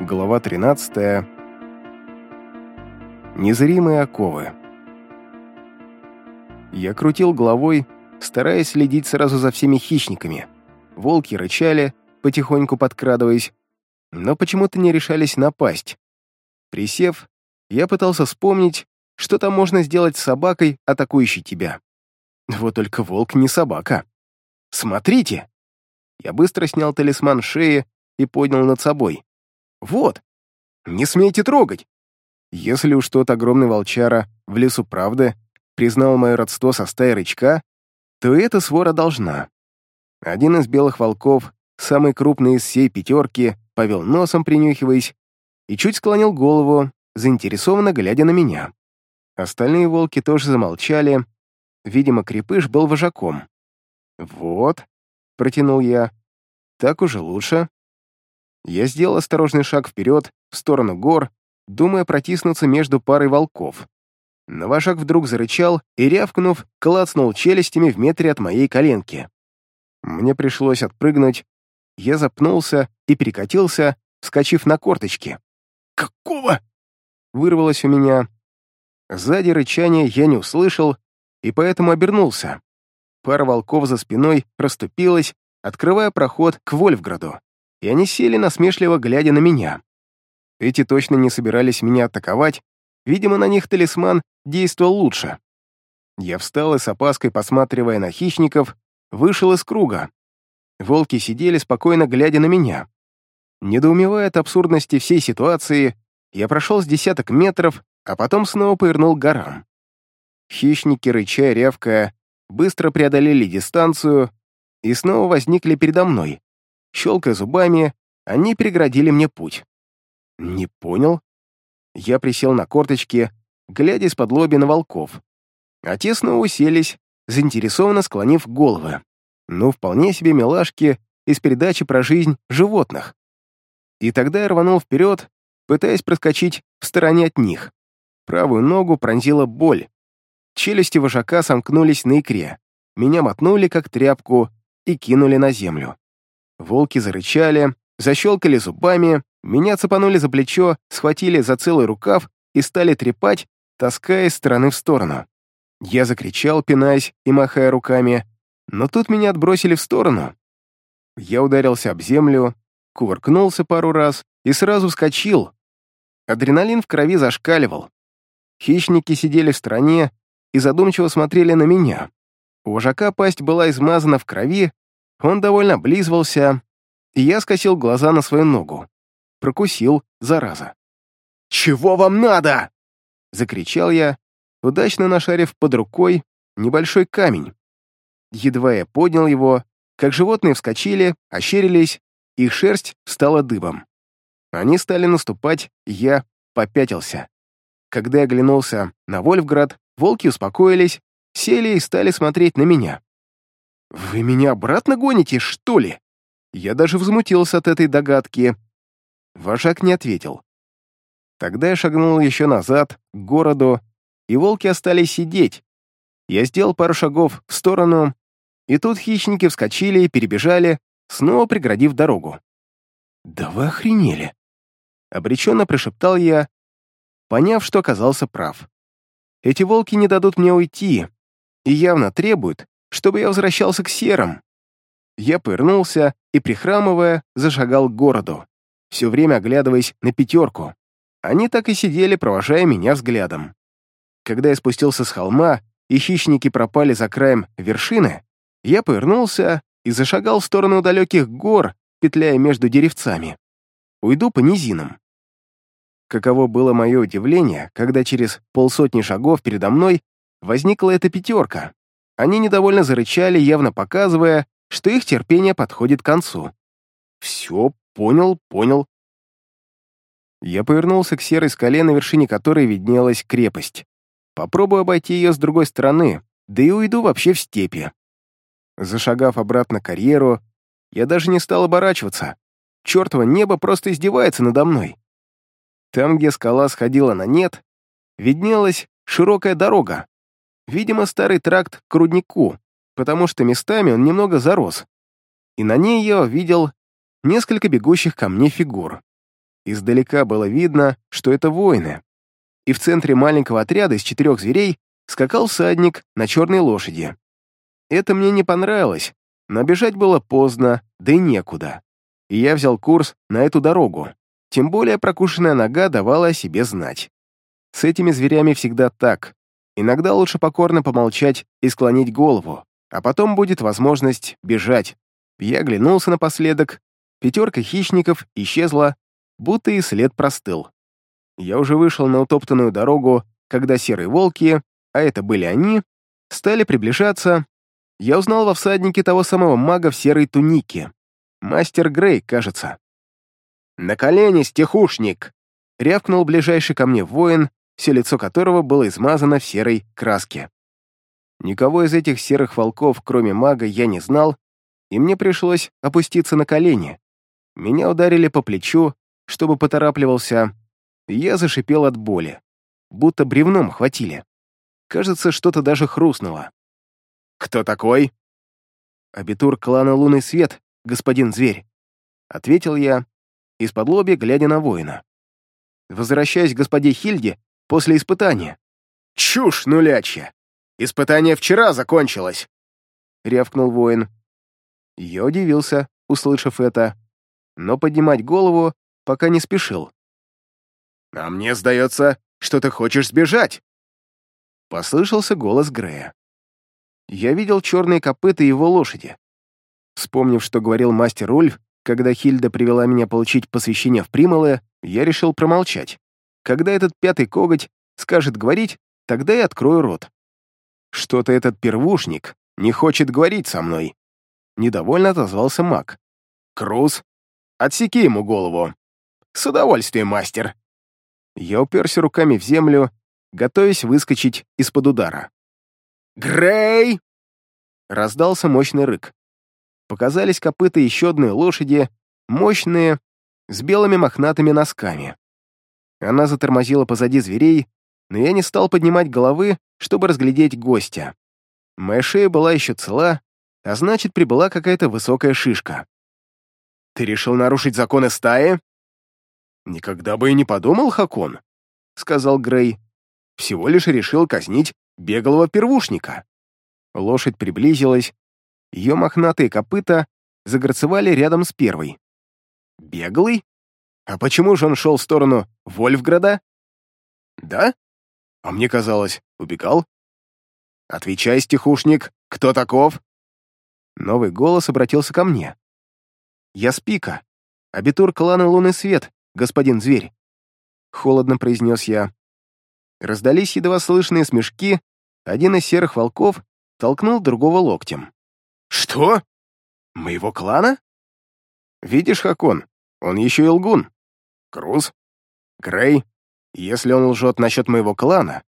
Глава 13. Незримые оковы. Я крутил головой, стараясь следить сразу за всеми хищниками. Волки рычали, потихоньку подкрадываясь, но почему-то не решались напасть. Присев, я пытался вспомнить, что там можно сделать с собакой, атакующей тебя. Вот только волк не собака. «Смотрите!» Я быстро снял талисман шеи и поднял над собой. Вот! Не смейте трогать! Если уж тот огромный волчара в лесу правды признал мое родство со стаей рычка, то эта свора должна. Один из белых волков, самый крупный из всей пятерки, повел носом, принюхиваясь, и чуть склонил голову, заинтересованно глядя на меня. Остальные волки тоже замолчали. Видимо, крепыш был вожаком. «Вот», — протянул я, — «так уже лучше». Я сделал осторожный шаг вперед, в сторону гор, думая протиснуться между парой волков. Но вожак вдруг зарычал и, рявкнув, клацнул челюстями в метре от моей коленки. Мне пришлось отпрыгнуть. Я запнулся и перекатился, вскочив на корточки. «Какого?» — вырвалось у меня. Сзади рычания я не услышал, и поэтому обернулся. Пара волков за спиной расступилась, открывая проход к Вольфграду и они сели насмешливо, глядя на меня. Эти точно не собирались меня атаковать, видимо, на них талисман действовал лучше. Я встал и с опаской, посматривая на хищников, вышел из круга. Волки сидели, спокойно глядя на меня. Недоумевая от абсурдности всей ситуации, я прошел с десяток метров, а потом снова повернул к горам. Хищники, рыча рявкая, быстро преодолели дистанцию и снова возникли передо мной, Щелкая зубами, они преградили мне путь. Не понял. Я присел на корточки, глядя из-под лоби на волков. А те снова уселись, заинтересованно склонив головы. Ну, вполне себе милашки из передачи про жизнь животных. И тогда я рванул вперед, пытаясь проскочить в стороне от них. Правую ногу пронзила боль. Челюсти вожака сомкнулись на икре. Меня мотнули, как тряпку, и кинули на землю. Волки зарычали, защелкали зубами, меня цепанули за плечо, схватили за целый рукав и стали трепать, таская из стороны в сторону. Я закричал, пинаясь и махая руками, но тут меня отбросили в сторону. Я ударился об землю, кувыркнулся пару раз и сразу вскочил. Адреналин в крови зашкаливал. Хищники сидели в стороне и задумчиво смотрели на меня. У вожака пасть была измазана в крови, он довольно облизывался, и я скосил глаза на свою ногу. Прокусил, зараза. «Чего вам надо?» — закричал я, удачно нашарив под рукой небольшой камень. Едва я поднял его, как животные вскочили, ощерились, их шерсть стала дыбом. Они стали наступать, я попятился. Когда я оглянулся на Вольфград, волки успокоились, сели и стали смотреть на меня. «Вы меня обратно гоните, что ли?» Я даже взмутился от этой догадки. Вожак не ответил. Тогда я шагнул еще назад, к городу, и волки остались сидеть. Я сделал пару шагов в сторону, и тут хищники вскочили и перебежали, снова преградив дорогу. «Да вы охренели!» — обреченно прошептал я, поняв, что оказался прав. «Эти волки не дадут мне уйти и явно требуют, чтобы я возвращался к серым. Я повернулся и, прихрамывая, зашагал к городу, все время оглядываясь на пятерку. Они так и сидели, провожая меня взглядом. Когда я спустился с холма, и хищники пропали за краем вершины, я повернулся и зашагал в сторону далеких гор, петляя между деревцами. Уйду по низинам. Каково было мое удивление, когда через полсотни шагов передо мной возникла эта пятерка. Они недовольно зарычали, явно показывая, что их терпение подходит к концу. «Все, понял, понял». Я повернулся к серой скале, на вершине которой виднелась крепость. Попробую обойти ее с другой стороны, да и уйду вообще в степи. Зашагав обратно карьеру, я даже не стал оборачиваться. Чёртово небо просто издевается надо мной. Там, где скала сходила на нет, виднелась широкая дорога, Видимо, старый тракт к руднику, потому что местами он немного зарос. И на ней я увидел несколько бегущих ко мне фигур. Издалека было видно, что это воины. И в центре маленького отряда из четырех зверей скакал всадник на черной лошади. Это мне не понравилось, но бежать было поздно, да и некуда. И я взял курс на эту дорогу. Тем более прокушенная нога давала о себе знать. С этими зверями всегда так. Иногда лучше покорно помолчать и склонить голову, а потом будет возможность бежать. Я оглянулся напоследок, пятерка хищников исчезла, будто и след простыл. Я уже вышел на утоптанную дорогу, когда серые волки, а это были они, стали приближаться. Я узнал во всаднике того самого мага в серой тунике. Мастер Грей, кажется. «На колени, стихушник!» — рявкнул ближайший ко мне воин, все лицо которого было измазано в серой краске. Никого из этих серых волков, кроме мага, я не знал, и мне пришлось опуститься на колени. Меня ударили по плечу, чтобы поторапливался, и я зашипел от боли, будто бревном хватили. Кажется, что-то даже хрустнуло. «Кто такой?» «Абитур клана Лунный Свет, господин Зверь», — ответил я, из-под лоби глядя на воина. «Возвращаюсь к господе Хильде после испытания». «Чушь нулячья! Испытание вчера закончилось!» — рявкнул воин. Я удивился, услышав это, но поднимать голову пока не спешил. «А мне сдается, что ты хочешь сбежать!» Послышался голос Грея. Я видел черные копыта его лошади. Вспомнив, что говорил мастер Ульф, когда Хильда привела меня получить посвящение в примолы, я решил промолчать. Когда этот пятый коготь скажет говорить, тогда и открою рот. Что-то этот первушник не хочет говорить со мной. Недовольно отозвался маг. Круз, отсеки ему голову. С удовольствием, мастер. Я уперся руками в землю, готовясь выскочить из-под удара. «Грей!» Раздался мощный рык. Показались копыта еще одной лошади, мощные, с белыми мохнатыми носками. Она затормозила позади зверей, но я не стал поднимать головы, чтобы разглядеть гостя. Моя шея была еще цела, а значит, прибыла какая-то высокая шишка. «Ты решил нарушить законы стаи?» «Никогда бы и не подумал, Хакон», — сказал Грей. «Всего лишь решил казнить беглого первушника». Лошадь приблизилась, ее мохнатые копыта загорцевали рядом с первой. «Беглый? А почему же он шел в сторону Вольфграда?» «Да? А мне казалось, убегал». «Отвечай, стихушник, кто таков?» Новый голос обратился ко мне. «Я Спика, абитур клана Лунный Свет, господин зверь», — холодно произнес я. Раздались едва слышные смешки, один из серых волков толкнул другого локтем. «Что? Моего клана?» «Видишь, Хакон, он еще и лгун. Круз, Грей, если он лжет насчет моего клана,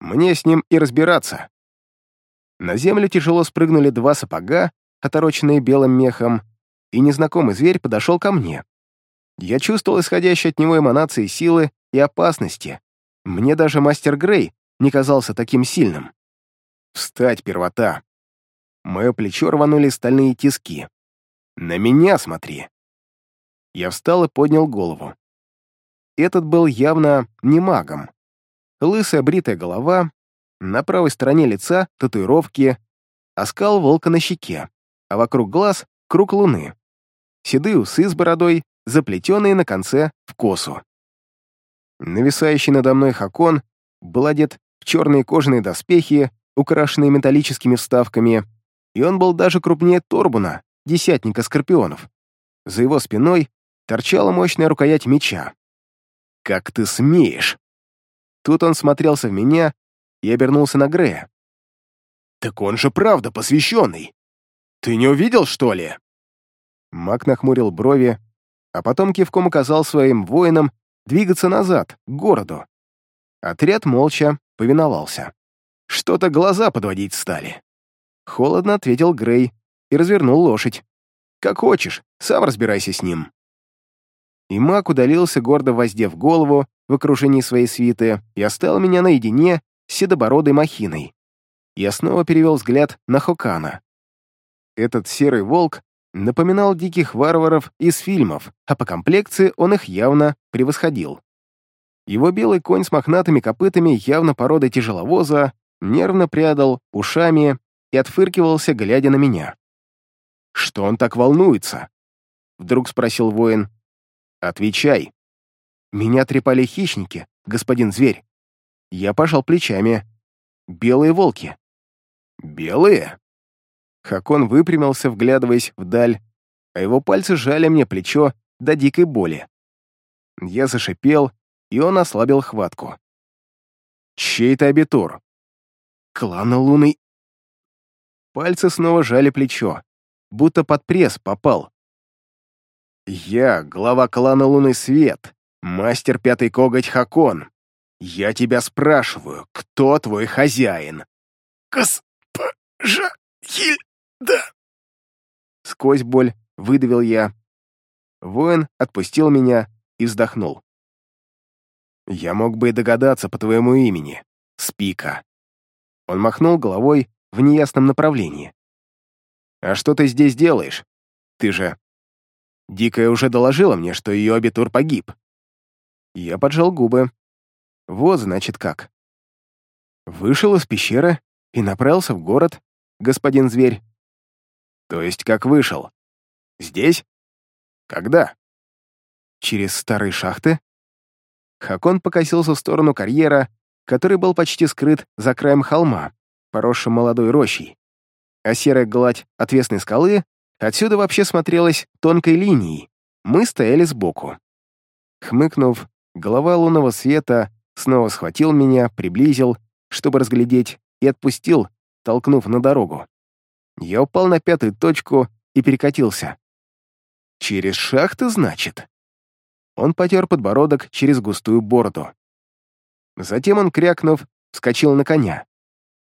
мне с ним и разбираться». На землю тяжело спрыгнули два сапога, отороченные белым мехом, и незнакомый зверь подошел ко мне. Я чувствовал исходящие от него эманации силы и опасности. Мне даже мастер Грей не казался таким сильным. Встать, первота. Мое плечо рванули стальные тиски. На меня смотри. Я встал и поднял голову. Этот был явно не магом. Лысая бритая голова, на правой стороне лица татуировки, оскал волка на щеке, а вокруг глаз — круг луны. Седые усы с бородой, заплетенные на конце в косу. Нависающий надо мной Хакон был одет в черные кожаные доспехи, украшенные металлическими вставками, и он был даже крупнее Торбуна, десятника скорпионов. За его спиной торчала мощная рукоять меча. «Как ты смеешь!» Тут он смотрелся в меня и обернулся на Грея. «Так он же правда посвященный! Ты не увидел, что ли?» Маг нахмурил брови, а потом кивком указал своим воинам двигаться назад, к городу. Отряд молча повиновался. Что-то глаза подводить стали. Холодно ответил Грей и развернул лошадь. «Как хочешь, сам разбирайся с ним». И маг удалился, гордо воздев голову в окружении своей свиты и оставил меня наедине с седобородой махиной. Я снова перевел взгляд на Хокана. Этот серый волк напоминал диких варваров из фильмов, а по комплекции он их явно превосходил. Его белый конь с мохнатыми копытами, явно породы тяжеловоза, нервно прядал ушами и отфыркивался, глядя на меня. «Что он так волнуется?» — вдруг спросил воин. «Отвечай». «Меня трепали хищники, господин зверь». Я пожал плечами. «Белые волки». «Белые?» Хакон выпрямился, вглядываясь вдаль, а его пальцы сжали мне плечо до дикой боли. Я зашипел, и он ослабил хватку. «Чей это абитур?» «Клана Луны...» Пальцы снова жали плечо, будто под пресс попал. «Я глава клана Лунный Свет, мастер Пятый Коготь Хакон. Я тебя спрашиваю, кто твой хозяин?» «Госпожа Хильда!» Сквозь боль выдавил я. Воин отпустил меня и вздохнул. «Я мог бы и догадаться по твоему имени. Спика». Он махнул головой в неясном направлении. «А что ты здесь делаешь? Ты же...» Дикая уже доложила мне, что ее абитур погиб. Я поджал губы. Вот, значит, как. Вышел из пещеры и направился в город, господин зверь. То есть как вышел? Здесь? Когда? Через старые шахты? Хакон покосился в сторону карьера, который был почти скрыт за краем холма, поросшим молодой рощей. А серая гладь отвесной скалы отсюда вообще смотрелась тонкой линией. Мы стояли сбоку. Хмыкнув, голова лунного света снова схватил меня, приблизил, чтобы разглядеть, и отпустил, толкнув на дорогу. Я упал на пятую точку и перекатился. «Через шахты, значит?» Он потер подбородок через густую бороду. Затем он, крякнув, вскочил на коня.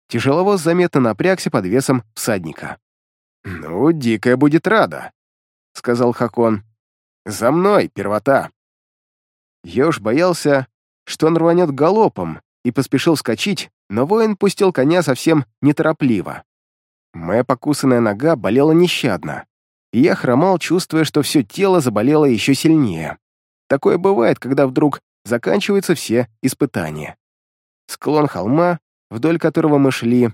Тяжеловоз заметно напрягся под весом всадника. «Ну, дикая будет рада», — сказал Хакон. «За мной, первота!» Я уж боялся, что он рванет галопом, и поспешил скачить, но воин пустил коня совсем неторопливо. Моя покусанная нога болела нещадно, и я хромал, чувствуя, что все тело заболело еще сильнее. Такое бывает, когда вдруг заканчиваются все испытания. Склон холма, вдоль которого мы шли,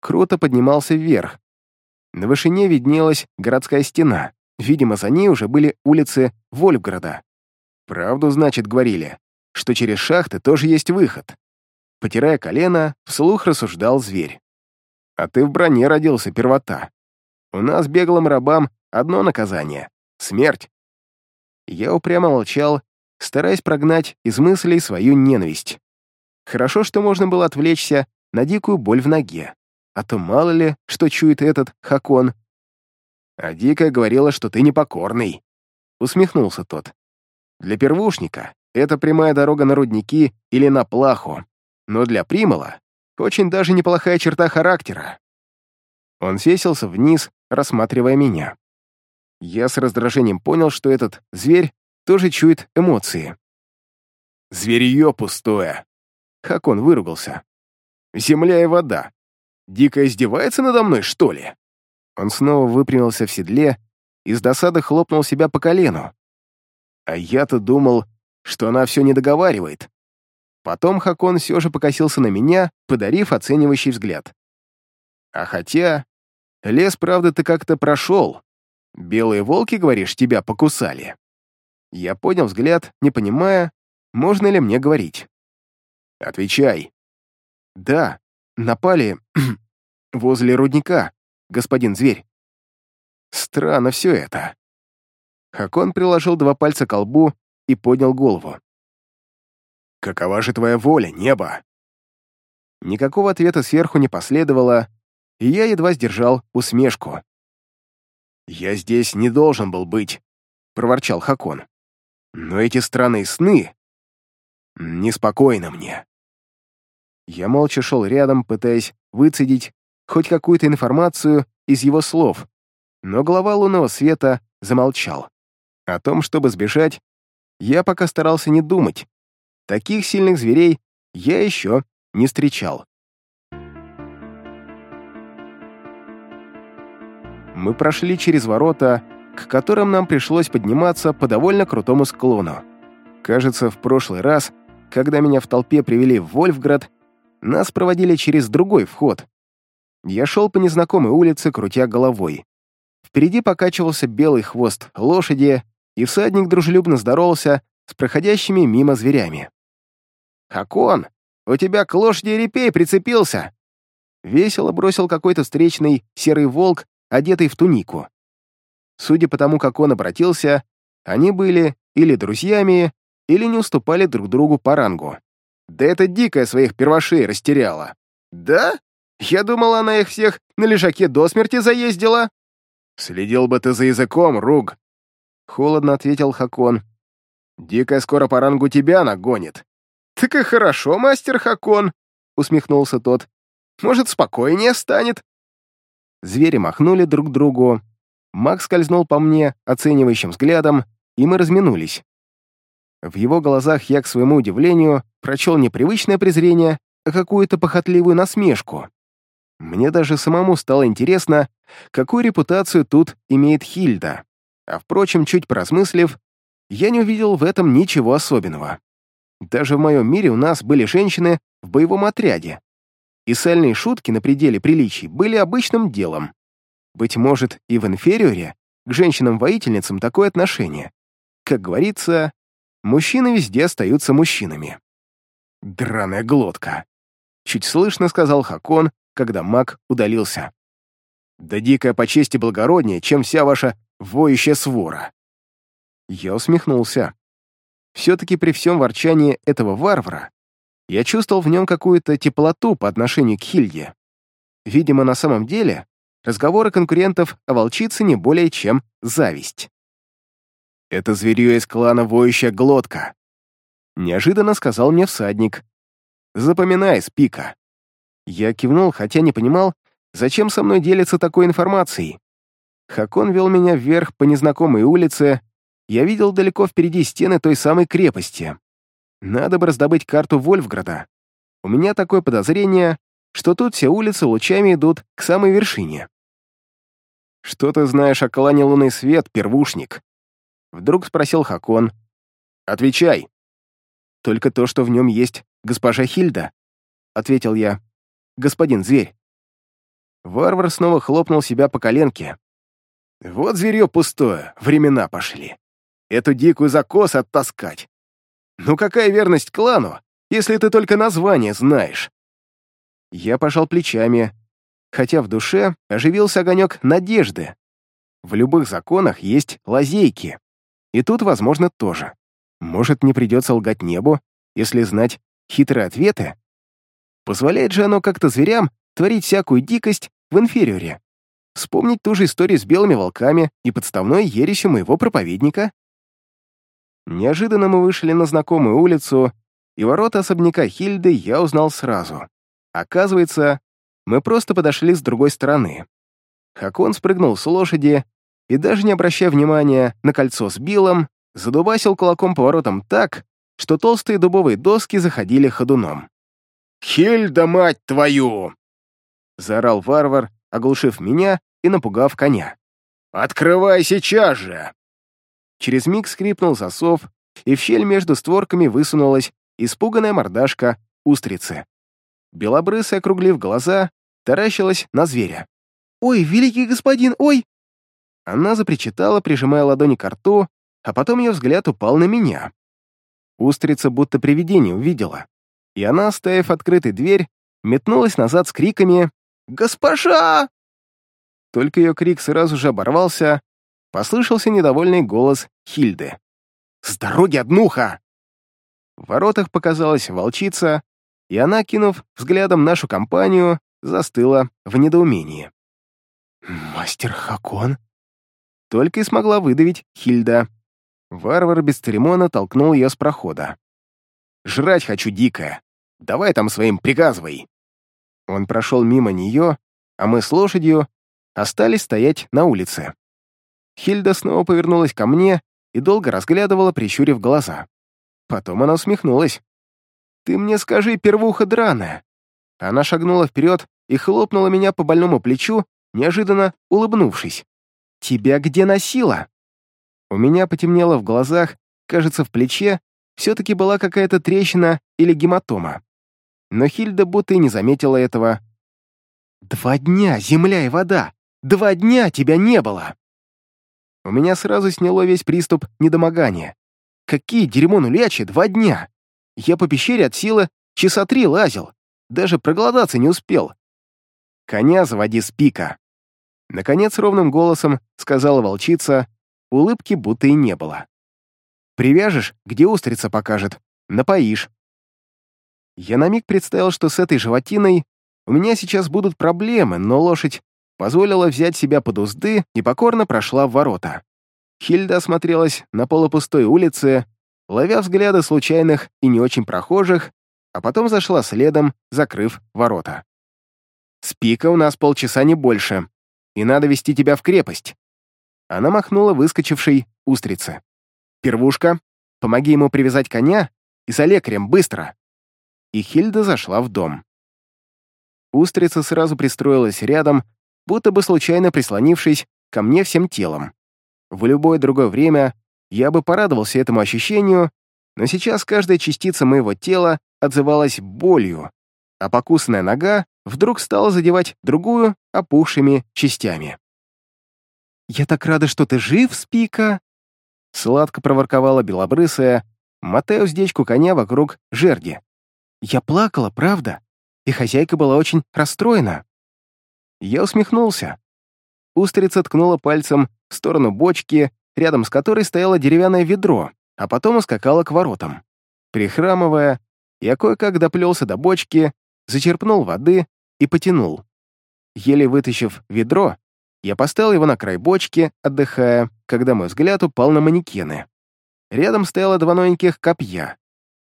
круто поднимался вверх. На вышине виднелась городская стена. Видимо, за ней уже были улицы Вольфграда. Правду, значит, говорили, что через шахты тоже есть выход. Потирая колено, вслух рассуждал зверь. «А ты в броне родился, первота. У нас беглым рабам одно наказание — смерть». Я упрямо молчал, стараясь прогнать из мыслей свою ненависть. Хорошо, что можно было отвлечься на дикую боль в ноге, а то мало ли, что чует этот Хакон. «А Дикая говорила, что ты непокорный», — усмехнулся тот. «Для первушника это прямая дорога на рудники или на плаху, но для Примала очень даже неплохая черта характера. Он сесился вниз, рассматривая меня. Я с раздражением понял, что этот зверь тоже чует эмоции. «Зверье пустое!» Как он выругался. «Земля и вода. Дико издевается надо мной, что ли?» Он снова выпрямился в седле и с досады хлопнул себя по колену. А я-то думал, что она все не договаривает. Потом Хакон все же покосился на меня, подарив оценивающий взгляд. А хотя... Лес, правда, ты как-то прошел. Белые волки, говоришь, тебя покусали. Я поднял взгляд, не понимая, можно ли мне говорить. Отвечай. Да, напали возле рудника, господин зверь. Странно все это. Хакон приложил два пальца к колбу и поднял голову. «Какова же твоя воля, небо?» Никакого ответа сверху не последовало, и я едва сдержал усмешку. «Я здесь не должен был быть», — проворчал Хакон. «Но эти странные сны... неспокойно мне». Я молча шел рядом, пытаясь выцедить хоть какую-то информацию из его слов, но глава лунного света замолчал. О том, чтобы сбежать, я пока старался не думать, Таких сильных зверей я еще не встречал. Мы прошли через ворота, к которым нам пришлось подниматься по довольно крутому склону. Кажется, в прошлый раз, когда меня в толпе привели в Вольфград, нас проводили через другой вход. Я шел по незнакомой улице, крутя головой. Впереди покачивался белый хвост лошади, и всадник дружелюбно здоровался с проходящими мимо зверями. «Хакон, у тебя к лошади репей прицепился!» Весело бросил какой-то встречный серый волк, одетый в тунику. Судя по тому, как он обратился, они были или друзьями, или не уступали друг другу по рангу. Да это дикая своих первошей растеряла. Да? Я думал, она их всех на лежаке до смерти заездила. Следил бы ты за языком, Руг. Холодно ответил Хакон. Дикая скоро по рангу тебя нагонит. Так и хорошо, мастер Хакон, усмехнулся тот. Может, спокойнее станет. Звери махнули друг другу. Макс скользнул по мне оценивающим взглядом, и мы разминулись. В его глазах я, к своему удивлению, прочел не привычное презрение, а какую-то похотливую насмешку. Мне даже самому стало интересно, какую репутацию тут имеет Хильда. А впрочем, чуть поразмыслив, я не увидел в этом ничего особенного. Даже в моем мире у нас были женщины в боевом отряде. И сальные шутки на пределе приличий были обычным делом. Быть может, и в инфериоре к женщинам-воительницам такое отношение. Как говорится, Мужчины везде остаются мужчинами. Драная глотка. Чуть слышно сказал Хакон, когда маг удалился. Да дикая по чести благороднее, чем вся ваша воющая свора. Я усмехнулся. Все-таки при всем ворчании этого варвара я чувствовал в нем какую-то теплоту по отношению к Хильде. Видимо, на самом деле разговоры конкурентов о волчице не более чем зависть. Это зверье из клана Воющая Глотка. Неожиданно сказал мне всадник. Запоминай, Спика. Я кивнул, хотя не понимал, зачем со мной делиться такой информацией. Хакон вел меня вверх по незнакомой улице, я видел далеко впереди стены той самой крепости. Надо бы раздобыть карту Вольфграда. У меня такое подозрение, что тут все улицы лучами идут к самой вершине. «Что ты знаешь о клане Лунный Свет, первушник?» Вдруг спросил Хакон. «Отвечай!» «Только то, что в нем есть госпожа Хильда», — ответил я. «Господин зверь». Варвар снова хлопнул себя по коленке. «Вот зверье пустое, времена пошли. Эту дикую закос оттаскать. Ну какая верность клану, если ты только название знаешь?» Я пожал плечами, хотя в душе оживился огонек надежды. В любых законах есть лазейки. И тут, возможно, тоже. Может, не придется лгать небу, если знать хитрые ответы? Позволяет же оно как-то зверям творить всякую дикость в инфериоре. Вспомнить ту же историю с белыми волками и подставной ересью моего проповедника. Неожиданно мы вышли на знакомую улицу, и ворота особняка Хильды я узнал сразу. Оказывается, мы просто подошли с другой стороны. Хакон спрыгнул с лошади и даже не обращая внимания на кольцо с Биллом, задубасил кулаком поворотом так, что толстые дубовые доски заходили ходуном. «Хильда, мать твою!» — заорал варвар, оглушив меня и напугав коня. «Открывай сейчас же!» Через миг скрипнул засов, и в щель между створками высунулась испуганная мордашка устрицы. Белобрысая, округлив глаза, таращилась на зверя. «Ой, великий господин, ой!» Она запричитала, прижимая ладони к рту, а потом ее взгляд упал на меня. Устрица будто привидение увидела, и она, оставив открытой дверь, метнулась назад с криками «Госпожа!». Только ее крик сразу же оборвался, послышался недовольный голос Хильды. «С дороги, однуха!» В воротах показалась волчица, и она, кинув взглядом нашу компанию, застыла в недоумении. «Мастер Хакон?» Только и смогла выдавить Хильда. Варвар без церемона толкнул ее с прохода. «Жрать хочу дико. Давай там своим приказывай». Он прошел мимо нее, а мы с лошадью остались стоять на улице. Хильда снова повернулась ко мне и долго разглядывала, прищурив глаза. Потом она усмехнулась. «Ты мне скажи, первуха драная!» Она шагнула вперед и хлопнула меня по больному плечу, неожиданно улыбнувшись. «Тебя где носило?» У меня потемнело в глазах, кажется, в плече все-таки была какая-то трещина или гематома. Но Хильда будто и не заметила этого. «Два дня, земля и вода! Два дня тебя не было!» У меня сразу сняло весь приступ недомогания. Какие дерьмо нулячи, два дня! Я по пещере от силы часа три лазил, даже проголодаться не успел. Коня заводи с пика. Наконец, ровным голосом сказала волчица, улыбки будто и не было. Привяжешь, где устрица покажет, напоишь. Я на миг представил, что с этой животиной у меня сейчас будут проблемы, но лошадь позволила взять себя под узды и покорно прошла в ворота. Хильда осмотрелась на полупустой улице, ловя взгляды случайных и не очень прохожих, а потом зашла следом, закрыв ворота. «С пика у нас полчаса не больше, и надо вести тебя в крепость». Она махнула выскочившей устрице. «Первушка, помоги ему привязать коня и за лекарем, быстро!» И Хильда зашла в дом. Устрица сразу пристроилась рядом, будто бы случайно прислонившись ко мне всем телом. В любое другое время я бы порадовался этому ощущению, но сейчас каждая частица моего тела отзывалась болью, а покусанная нога вдруг стала задевать другую опухшими частями. «Я так рада, что ты жив, Спика!» Сладко проворковала белобрысая, мотая уздечку коня вокруг жерди. «Я плакала, правда, и хозяйка была очень расстроена». Я усмехнулся. Устрица ткнула пальцем в сторону бочки, рядом с которой стояло деревянное ведро, а потом ускакала к воротам. Прихрамывая, я кое-как доплелся до бочки, зачерпнул воды и потянул. Еле вытащив ведро, я поставил его на край бочки, отдыхая, когда мой взгляд упал на манекены. Рядом стояло два новеньких копья.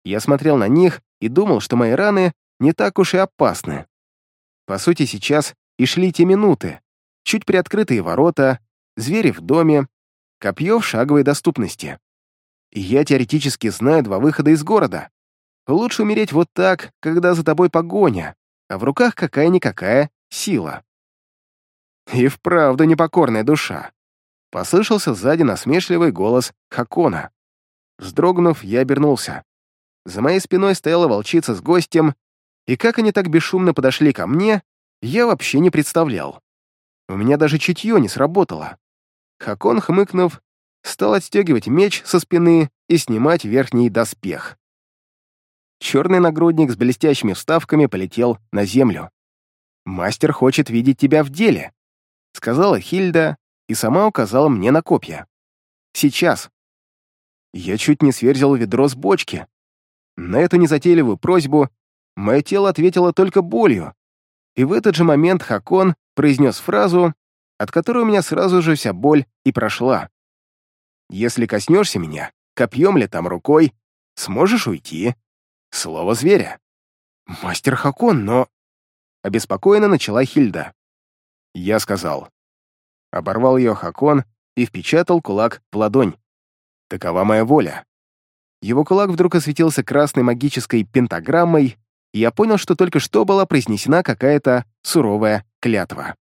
Я смотрел на них и думал, что мои раны не так уж и опасны. По сути, сейчас и шли те минуты. Чуть приоткрытые ворота, звери в доме, копье в шаговой доступности. И я теоретически знаю два выхода из города. Лучше умереть вот так, когда за тобой погоня, а в руках какая-никакая сила. И вправду непокорная душа. Послышался сзади насмешливый голос Хакона. Вздрогнув, я обернулся. За моей спиной стояла волчица с гостем, и как они так бесшумно подошли ко мне, я вообще не представлял. У меня даже чутье не сработало. Хакон, хмыкнув, стал отстегивать меч со спины и снимать верхний доспех. Черный нагрудник с блестящими вставками полетел на землю. «Мастер хочет видеть тебя в деле», — сказала Хильда и сама указала мне на копья. «Сейчас». Я чуть не сверзил ведро с бочки. На эту незатейливую просьбу мое тело ответило только болью, и в этот же момент Хакон произнес фразу, от которой у меня сразу же вся боль и прошла. «Если коснешься меня, копьем ли там рукой, сможешь уйти». Слово зверя. «Мастер Хакон, но...» Обеспокоенно начала Хильда. Я сказал. Оборвал ее Хакон и впечатал кулак в ладонь. Такова моя воля. Его кулак вдруг осветился красной магической пентаграммой, и я понял, что только что была произнесена какая-то суровая клятва.